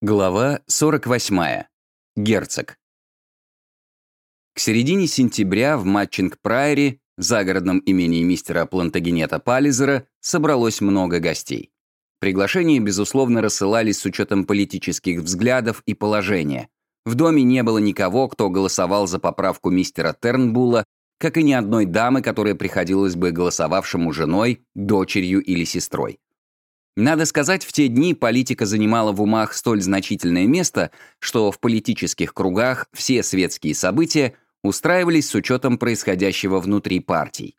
Глава 48. Герцог. К середине сентября в Матчинг-Прайре, загородном имении мистера Плантагенета Паллизера, собралось много гостей. Приглашения, безусловно, рассылались с учетом политических взглядов и положения. В доме не было никого, кто голосовал за поправку мистера Тернбула, как и ни одной дамы, которая приходилась бы голосовавшему женой, дочерью или сестрой. Надо сказать, в те дни политика занимала в умах столь значительное место, что в политических кругах все светские события устраивались с учетом происходящего внутри партий.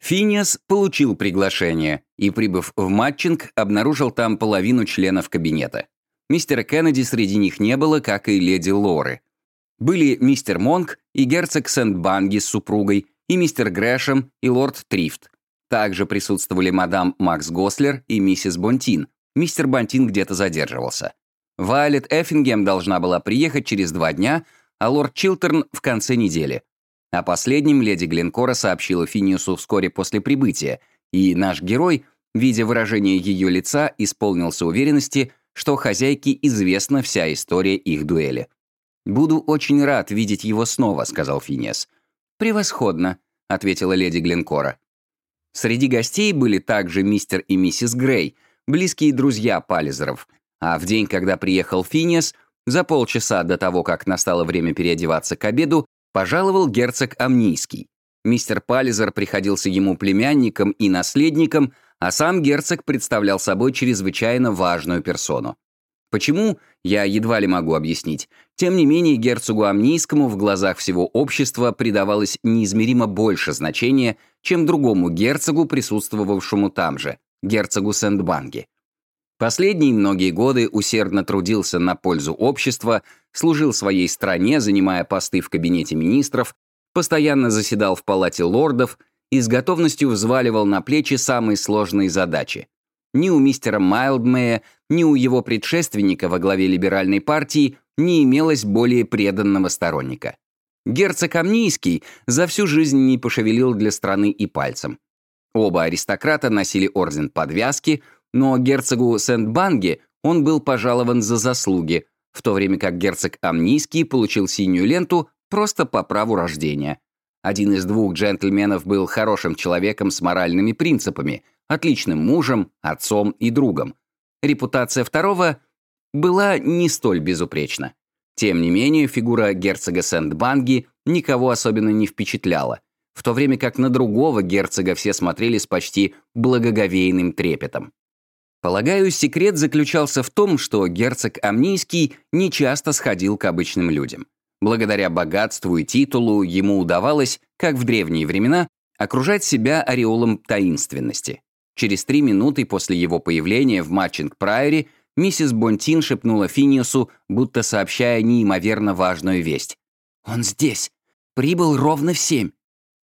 Финиас получил приглашение и, прибыв в Матчинг, обнаружил там половину членов кабинета. Мистера Кеннеди среди них не было, как и леди Лоры. Были мистер Монк и герцог Сент-Банги с супругой, и мистер Грэшем, и лорд Трифт, также присутствовали мадам Макс Гослер и миссис Бонтин. Мистер Бонтин где-то задерживался. Вайлет Эффингем должна была приехать через два дня, а лорд Чилтерн в конце недели. О последнем леди Гленкора сообщила Финиусу вскоре после прибытия, и наш герой, видя выражение ее лица, исполнился уверенности, что хозяйке известна вся история их дуэли. «Буду очень рад видеть его снова», — сказал Финиас. «Превосходно», — ответила леди Гленкора. Среди гостей были также мистер и миссис Грей, близкие друзья Паллизеров. А в день, когда приехал Финиас, за полчаса до того, как настало время переодеваться к обеду, пожаловал герцог Амнийский. Мистер Паллизер приходился ему племянником и наследником, а сам герцог представлял собой чрезвычайно важную персону. Почему, я едва ли могу объяснить. Тем не менее, герцогу Амнийскому в глазах всего общества придавалось неизмеримо больше значения, чем другому герцогу, присутствовавшему там же, герцогу Сент-Банги. Последние многие годы усердно трудился на пользу общества, служил своей стране, занимая посты в кабинете министров, постоянно заседал в палате лордов и с готовностью взваливал на плечи самые сложные задачи. Ни у мистера Майлдмея, ни у его предшественника во главе либеральной партии не имелось более преданного сторонника. Герцог Амнийский за всю жизнь не пошевелил для страны и пальцем. Оба аристократа носили орден подвязки, но герцогу Сент-Банге он был пожалован за заслуги, в то время как герцог Амнийский получил синюю ленту просто по праву рождения. Один из двух джентльменов был хорошим человеком с моральными принципами, отличным мужем, отцом и другом. Репутация второго была не столь безупречна. Тем не менее, фигура герцога Сент-Банги никого особенно не впечатляла, в то время как на другого герцога все смотрели с почти благоговейным трепетом. Полагаю, секрет заключался в том, что герцог Амнийский нечасто сходил к обычным людям. Благодаря богатству и титулу ему удавалось, как в древние времена, окружать себя ореолом таинственности. Через три минуты после его появления в Матчинг-Прайоре миссис Бонтин шепнула Финиусу, будто сообщая неимоверно важную весть. «Он здесь! Прибыл ровно в семь!»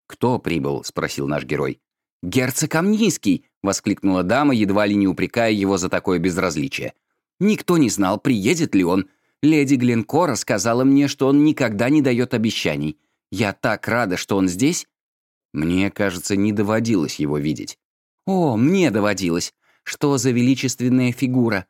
«Кто прибыл?» — спросил наш герой. «Герцог Амнийский!» — воскликнула дама, едва ли не упрекая его за такое безразличие. «Никто не знал, приедет ли он. Леди Гленкора сказала мне, что он никогда не дает обещаний. Я так рада, что он здесь!» Мне, кажется, не доводилось его видеть. «О, мне доводилось! Что за величественная фигура!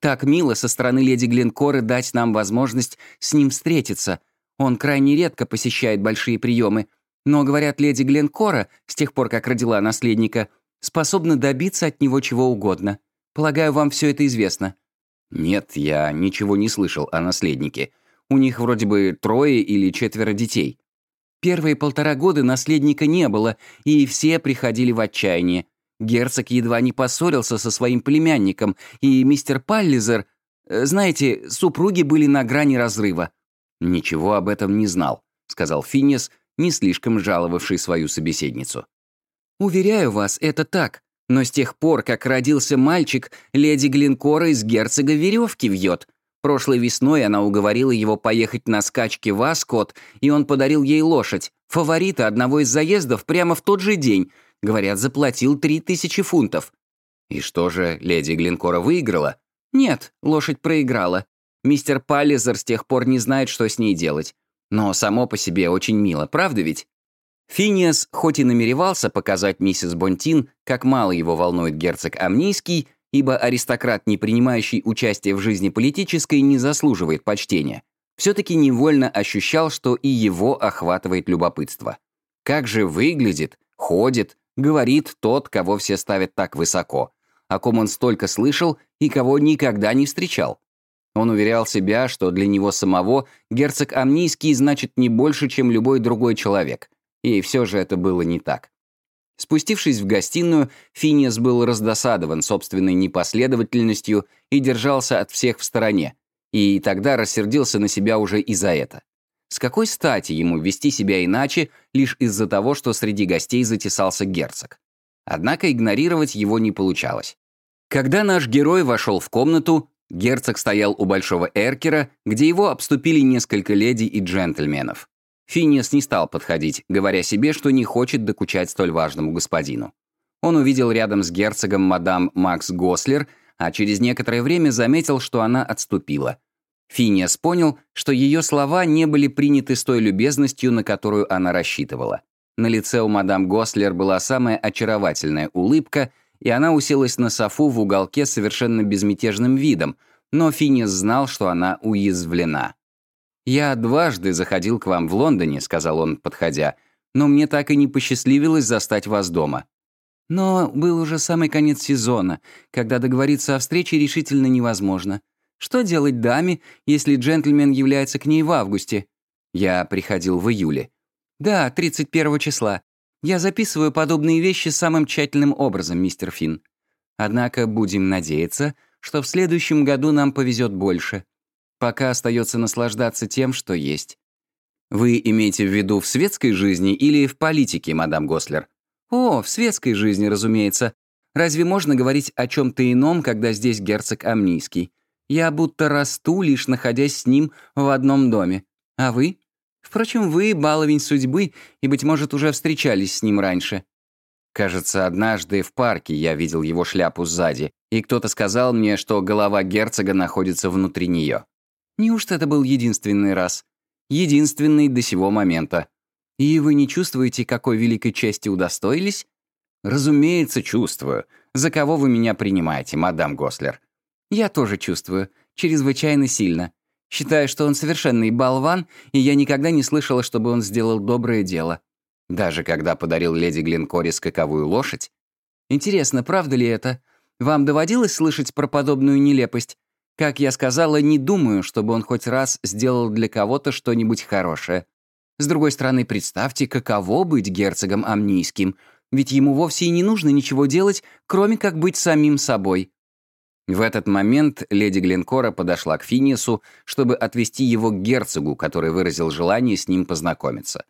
Так мило со стороны леди Гленкоры дать нам возможность с ним встретиться. Он крайне редко посещает большие приемы. Но, говорят, леди Гленкора, с тех пор, как родила наследника, способна добиться от него чего угодно. Полагаю, вам все это известно». «Нет, я ничего не слышал о наследнике. У них вроде бы трое или четверо детей». Первые полтора года наследника не было, и все приходили в отчаяние. Герцог едва не поссорился со своим племянником, и мистер Паллизер... Э, знаете, супруги были на грани разрыва. «Ничего об этом не знал», — сказал Финнис, не слишком жаловавший свою собеседницу. «Уверяю вас, это так. Но с тех пор, как родился мальчик, леди Глинкора из герцога веревки вьет. Прошлой весной она уговорила его поехать на скачки в Аскот, и он подарил ей лошадь, фаворита одного из заездов прямо в тот же день, Говорят, заплатил три тысячи фунтов. И что же, леди Глинкора выиграла? Нет, лошадь проиграла. Мистер Паллизер с тех пор не знает, что с ней делать. Но само по себе очень мило, правда ведь? Финиас, хоть и намеревался показать миссис Бонтин, как мало его волнует герцог Амнийский, ибо аристократ, не принимающий участие в жизни политической, не заслуживает почтения, все-таки невольно ощущал, что и его охватывает любопытство. Как же выглядит, ходит, говорит тот, кого все ставят так высоко, о ком он столько слышал и кого никогда не встречал. Он уверял себя, что для него самого герцог Амнийский значит не больше, чем любой другой человек. И все же это было не так. Спустившись в гостиную, Финиас был раздосадован собственной непоследовательностью и держался от всех в стороне, и тогда рассердился на себя уже и за это. С какой стати ему вести себя иначе, лишь из-за того, что среди гостей затесался герцог? Однако игнорировать его не получалось. Когда наш герой вошел в комнату, герцог стоял у большого эркера, где его обступили несколько леди и джентльменов. Финиас не стал подходить, говоря себе, что не хочет докучать столь важному господину. Он увидел рядом с герцогом мадам Макс Гослер, а через некоторое время заметил, что она отступила. Финиас понял, что ее слова не были приняты с той любезностью, на которую она рассчитывала. На лице у мадам Гослер была самая очаровательная улыбка, и она уселась на софу в уголке совершенно безмятежным видом, но Финиас знал, что она уязвлена. «Я дважды заходил к вам в Лондоне», — сказал он, подходя, «но мне так и не посчастливилось застать вас дома». Но был уже самый конец сезона, когда договориться о встрече решительно невозможно. Что делать даме, если джентльмен является к ней в августе? Я приходил в июле. Да, 31 числа. Я записываю подобные вещи самым тщательным образом, мистер Финн. Однако будем надеяться, что в следующем году нам повезет больше. Пока остается наслаждаться тем, что есть. Вы имеете в виду в светской жизни или в политике, мадам Гослер? О, в светской жизни, разумеется. Разве можно говорить о чем-то ином, когда здесь герцог Амнийский? Я будто расту, лишь находясь с ним в одном доме. А вы? Впрочем, вы — баловень судьбы, и, быть может, уже встречались с ним раньше. Кажется, однажды в парке я видел его шляпу сзади, и кто-то сказал мне, что голова герцога находится внутри нее. Неужто это был единственный раз? Единственный до сего момента. И вы не чувствуете, какой великой чести удостоились? Разумеется, чувствую. За кого вы меня принимаете, мадам Гослер? Я тоже чувствую. Чрезвычайно сильно. Считаю, что он совершенный болван, и я никогда не слышала, чтобы он сделал доброе дело. Даже когда подарил леди Глинкоре скаковую лошадь? Интересно, правда ли это? Вам доводилось слышать про подобную нелепость? Как я сказала, не думаю, чтобы он хоть раз сделал для кого-то что-нибудь хорошее. С другой стороны, представьте, каково быть герцогом Амнийским, ведь ему вовсе и не нужно ничего делать, кроме как быть самим собой. В этот момент леди Гленкора подошла к Финису, чтобы отвести его к герцогу, который выразил желание с ним познакомиться.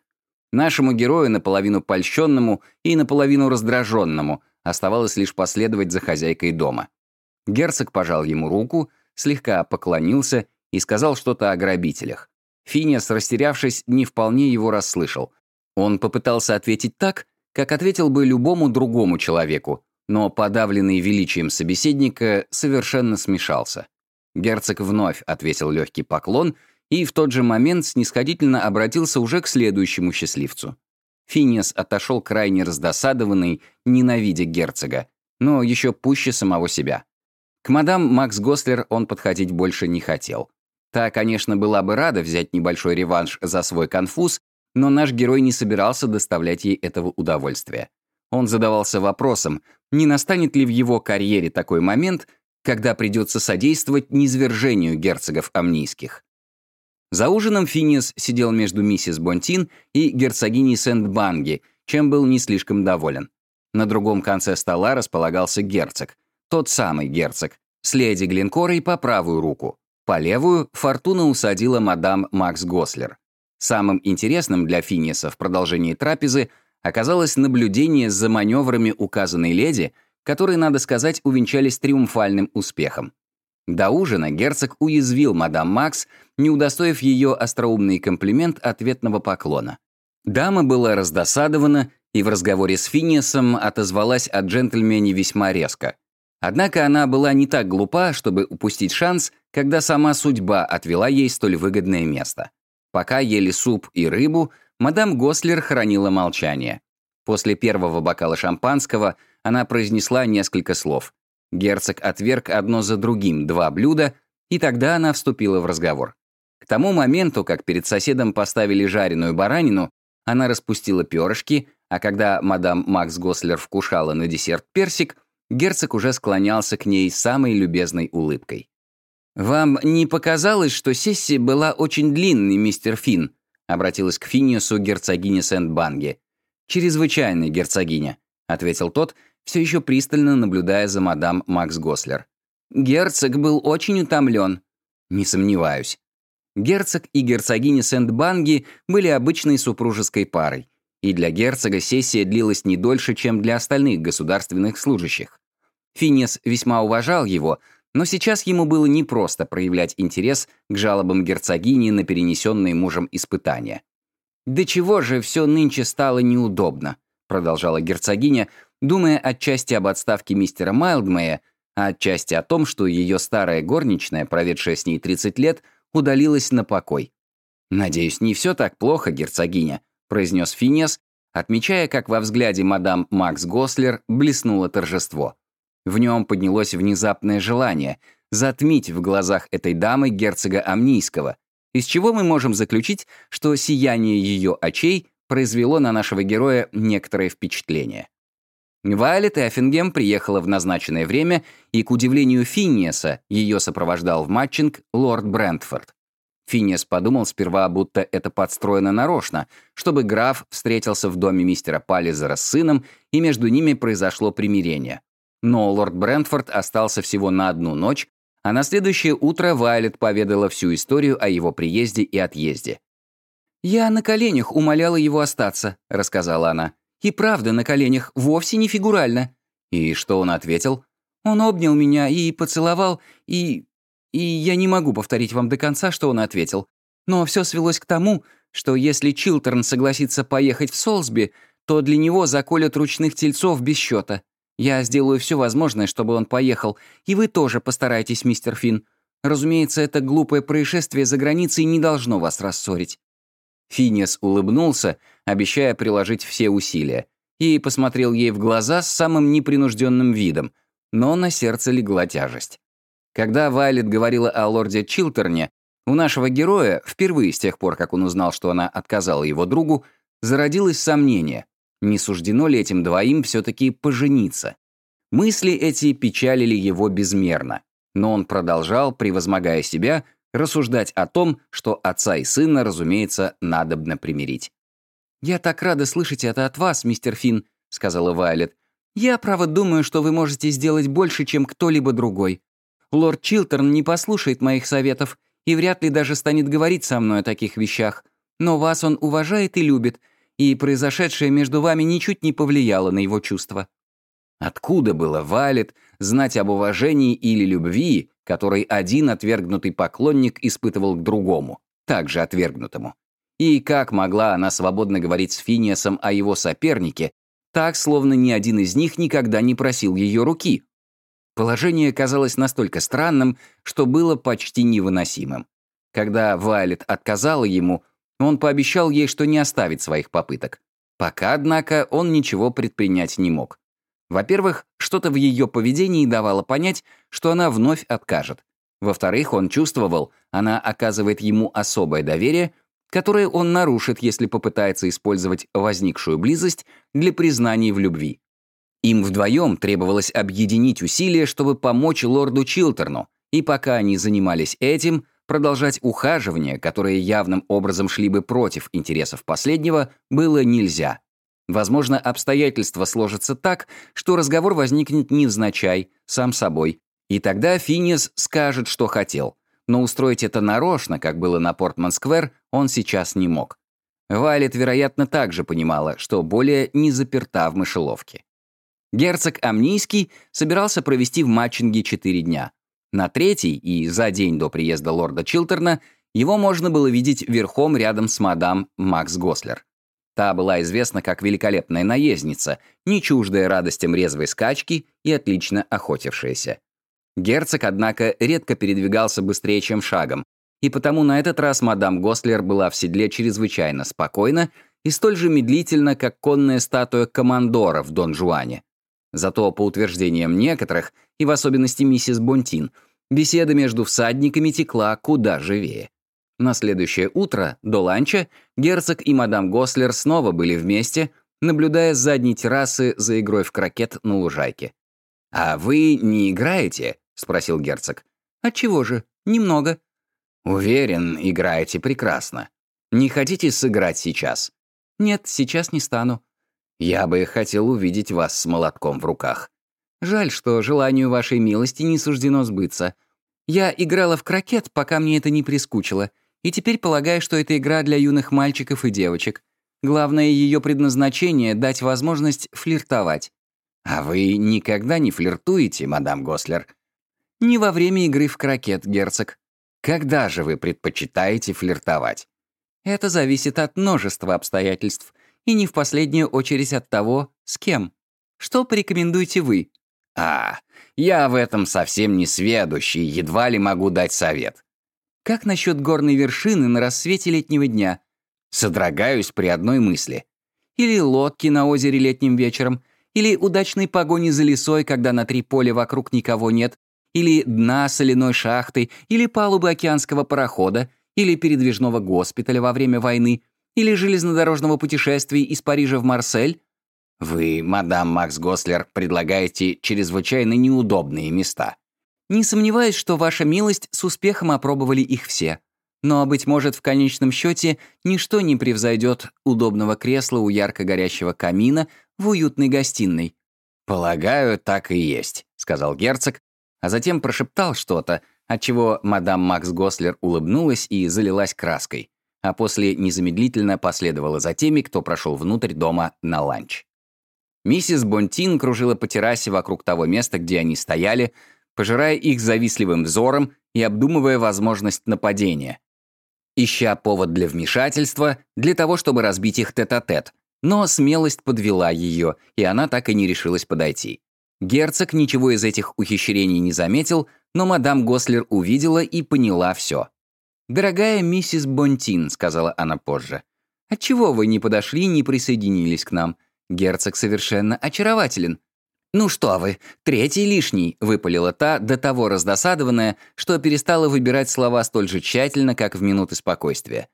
Нашему герою, наполовину польщенному и наполовину раздраженному, оставалось лишь последовать за хозяйкой дома. Герцог пожал ему руку, слегка поклонился и сказал что-то о грабителях. Финиас, растерявшись, не вполне его расслышал. Он попытался ответить так, как ответил бы любому другому человеку, но подавленный величием собеседника совершенно смешался. Герцог вновь ответил легкий поклон и в тот же момент снисходительно обратился уже к следующему счастливцу. Финиас отошел крайне раздосадованный, ненавидя герцога, но еще пуще самого себя. К мадам Макс Гослер он подходить больше не хотел. Та, конечно, была бы рада взять небольшой реванш за свой конфуз, но наш герой не собирался доставлять ей этого удовольствия. Он задавался вопросом, не настанет ли в его карьере такой момент, когда придется содействовать низвержению герцогов амнийских. За ужином Финиас сидел между миссис Бонтин и герцогиней Сент-Банги, чем был не слишком доволен. На другом конце стола располагался герцог, тот самый герцог, с леди Глинкорой по правую руку. По левую Фортуна усадила мадам Макс Гослер. Самым интересным для Финиаса в продолжении трапезы – оказалось наблюдение за маневрами указанной леди, которые, надо сказать, увенчались триумфальным успехом. До ужина герцог уязвил мадам Макс, не удостоив ее остроумный комплимент ответного поклона. Дама была раздосадована и в разговоре с Финиасом отозвалась о джентльмене весьма резко. Однако она была не так глупа, чтобы упустить шанс, когда сама судьба отвела ей столь выгодное место. Пока ели суп и рыбу, мадам Гослер хранила молчание. После первого бокала шампанского она произнесла несколько слов. Герцог отверг одно за другим два блюда, и тогда она вступила в разговор. К тому моменту, как перед соседом поставили жареную баранину, она распустила перышки, а когда мадам Макс Гослер вкушала на десерт персик, герцог уже склонялся к ней самой любезной улыбкой. «Вам не показалось, что сессия была очень длинной, мистер Финн?» Обратилась к Финиусу герцогиня Сент-Банги. «Чрезвычайная герцогиня», — ответил тот, все еще пристально наблюдая за мадам Макс Гослер. «Герцог был очень утомлен». «Не сомневаюсь». Герцог и герцогиня Сент-Банги были обычной супружеской парой, и для герцога сессия длилась не дольше, чем для остальных государственных служащих. Финес весьма уважал его, но сейчас ему было непросто проявлять интерес к жалобам герцогини на перенесенные мужем испытания. «Да чего же все нынче стало неудобно», — продолжала герцогиня, думая отчасти об отставке мистера Майлдмея, а отчасти о том, что ее старая горничная, проведшая с ней 30 лет, удалилась на покой. «Надеюсь, не все так плохо, герцогиня», — произнес Финес, отмечая, как во взгляде мадам Макс Гослер блеснуло торжество. В нем поднялось внезапное желание затмить в глазах этой дамы герцога Амнийского, из чего мы можем заключить, что сияние ее очей произвело на нашего героя некоторое впечатление. Вайлет Эффингем приехала в назначенное время, и, к удивлению Финниеса, ее сопровождал в матчинг лорд Брентфорд. Финниес подумал сперва, будто это подстроено нарочно, чтобы граф встретился в доме мистера Паллизера с сыном, и между ними произошло примирение. Но лорд Брентфорд остался всего на одну ночь, а на следующее утро Вайлет поведала всю историю о его приезде и отъезде. «Я на коленях умоляла его остаться», — рассказала она. «И правда на коленях, вовсе не фигурально». И что он ответил? «Он обнял меня и поцеловал, и... и я не могу повторить вам до конца, что он ответил. Но все свелось к тому, что если Чилтерн согласится поехать в Солсби, то для него заколят ручных тельцов без счета. Я сделаю все возможное, чтобы он поехал, и вы тоже постарайтесь, мистер Финн. Разумеется, это глупое происшествие за границей не должно вас рассорить». Финес улыбнулся, обещая приложить все усилия, и посмотрел ей в глаза с самым непринужденным видом, но на сердце легла тяжесть. Когда Вайлет говорила о лорде Чилтерне, у нашего героя, впервые с тех пор, как он узнал, что она отказала его другу, зародилось сомнение, не суждено ли этим двоим все-таки пожениться? Мысли эти печалили его безмерно, но он продолжал, превозмогая себя, рассуждать о том, что отца и сына, разумеется, надобно примирить. «Я так рада слышать это от вас, мистер Финн», — сказала Вайлет. «Я, право, думаю, что вы можете сделать больше, чем кто-либо другой. Лорд Чилтерн не послушает моих советов и вряд ли даже станет говорить со мной о таких вещах. Но вас он уважает и любит, и произошедшее между вами ничуть не повлияло на его чувства. Откуда было Валет знать об уважении или любви, которой один отвергнутый поклонник испытывал к другому, также отвергнутому? И как могла она свободно говорить с Финиасом о его сопернике, так, словно ни один из них никогда не просил ее руки? Положение казалось настолько странным, что было почти невыносимым. Когда Вайлет отказала ему, он пообещал ей, что не оставит своих попыток. Пока, однако, он ничего предпринять не мог. Во-первых, что-то в ее поведении давало понять, что она вновь откажет. Во-вторых, он чувствовал, она оказывает ему особое доверие, которое он нарушит, если попытается использовать возникшую близость для признаний в любви. Им вдвоем требовалось объединить усилия, чтобы помочь лорду Чилтерну, и пока они занимались этим, продолжать ухаживание, которые явным образом шли бы против интересов последнего, было нельзя. Возможно, обстоятельства сложатся так, что разговор возникнет невзначай, сам собой, и тогда Финес скажет, что хотел. Но устроить это нарочно, как было на Портман-сквер, он сейчас не мог. Вайлет, вероятно, также понимала, что более не заперта в мышеловке. Герцог Амнийский собирался провести в Матчинге четыре дня. На третий и за день до приезда лорда Чилтерна его можно было видеть верхом рядом с мадам Макс Гослер. Та была известна как великолепная наездница, не чуждая радостям резвой скачки и отлично охотившаяся. Герцог, однако, редко передвигался быстрее, чем шагом, и потому на этот раз мадам Гослер была в седле чрезвычайно спокойна и столь же медлительно, как конная статуя командора в Дон Жуане. Зато, по утверждениям некоторых, и в особенности миссис Бонтин, беседа между всадниками текла куда живее. На следующее утро, до ланча, герцог и мадам Гослер снова были вместе, наблюдая с задней террасы за игрой в крокет на лужайке. «А вы не играете?» — спросил герцог. «Отчего же? Немного». «Уверен, играете прекрасно. Не хотите сыграть сейчас?» «Нет, сейчас не стану». «Я бы хотел увидеть вас с молотком в руках». «Жаль, что желанию вашей милости не суждено сбыться. Я играла в крокет, пока мне это не прискучило, и теперь полагаю, что это игра для юных мальчиков и девочек. Главное ее предназначение — дать возможность флиртовать. А вы никогда не флиртуете, мадам Гослер? Не во время игры в крокет, герцог. Когда же вы предпочитаете флиртовать? Это зависит от множества обстоятельств, и не в последнюю очередь от того, с кем. Что порекомендуете вы? А, я в этом совсем не сведущий, едва ли могу дать совет. Как насчет горной вершины на рассвете летнего дня? Содрогаюсь при одной мысли. Или лодки на озере летним вечером, или удачной погони за лесой, когда на три поля вокруг никого нет, или дна соляной шахты, или палубы океанского парохода, или передвижного госпиталя во время войны, или железнодорожного путешествия из Парижа в Марсель? Вы, мадам Макс Гослер, предлагаете чрезвычайно неудобные места. Не сомневаюсь, что ваша милость с успехом опробовали их все. Но, быть может, в конечном счете ничто не превзойдет удобного кресла у ярко горящего камина в уютной гостиной. «Полагаю, так и есть», — сказал герцог, а затем прошептал что-то, отчего мадам Макс Гослер улыбнулась и залилась краской, а после незамедлительно последовала за теми, кто прошел внутрь дома на ланч. Миссис Бонтин кружила по террасе вокруг того места, где они стояли, пожирая их завистливым взором и обдумывая возможность нападения. Ища повод для вмешательства, для того, чтобы разбить их тет-а-тет, -тет, но смелость подвела ее, и она так и не решилась подойти. Герцог ничего из этих ухищрений не заметил, но мадам Гослер увидела и поняла все. «Дорогая миссис Бонтин», — сказала она позже, — «отчего вы не подошли и не присоединились к нам? Герцог совершенно очарователен. «Ну что вы, третий лишний», — выпалила та, до того раздосадованная, что перестала выбирать слова столь же тщательно, как в минуты спокойствия.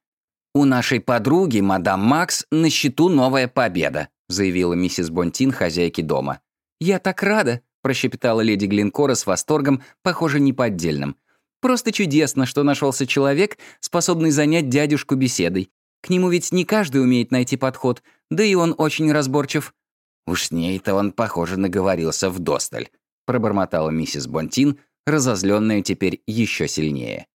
«У нашей подруги, мадам Макс, на счету новая победа», — заявила миссис Бонтин хозяйке дома. «Я так рада», — прощепетала леди Глинкора с восторгом, похоже, неподдельным. «Просто чудесно, что нашелся человек, способный занять дядюшку беседой. К нему ведь не каждый умеет найти подход, да и он очень разборчив. Уж с ней-то он, похоже, наговорился вдосталь», — пробормотала миссис Бонтин, разозленная теперь еще сильнее.